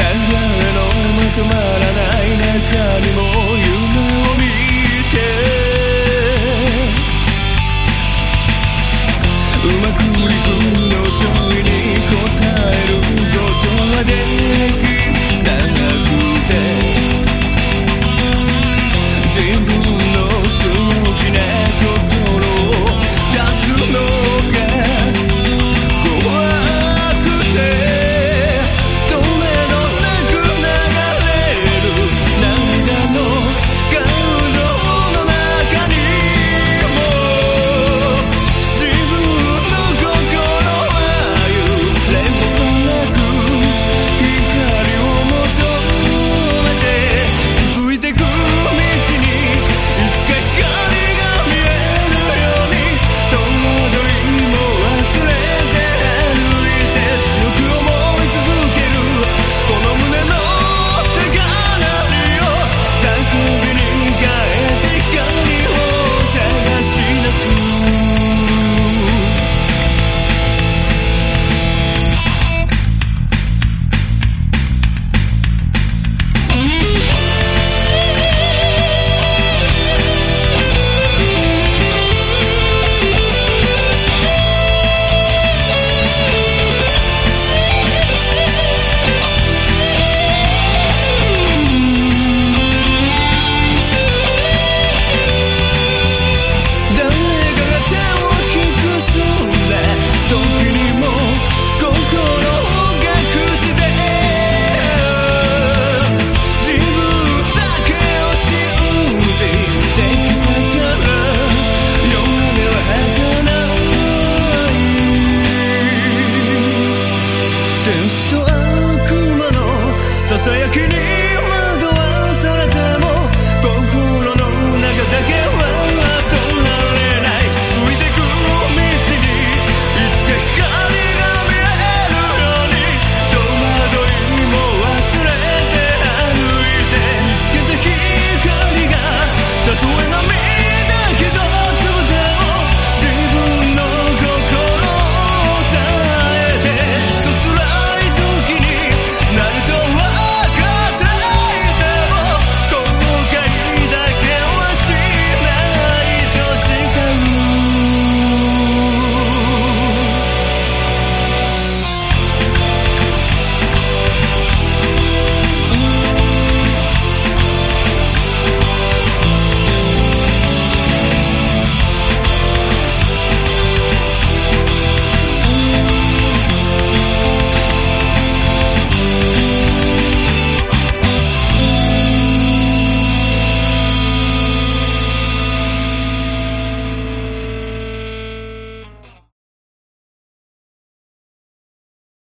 流れのまとまらない中にも夢を見て。うまくいくの問いに答えることはできる